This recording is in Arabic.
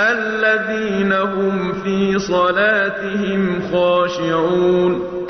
الَّذِينَ هُمْ فِي صَلَاتِهِمْ خَاشِعُونَ.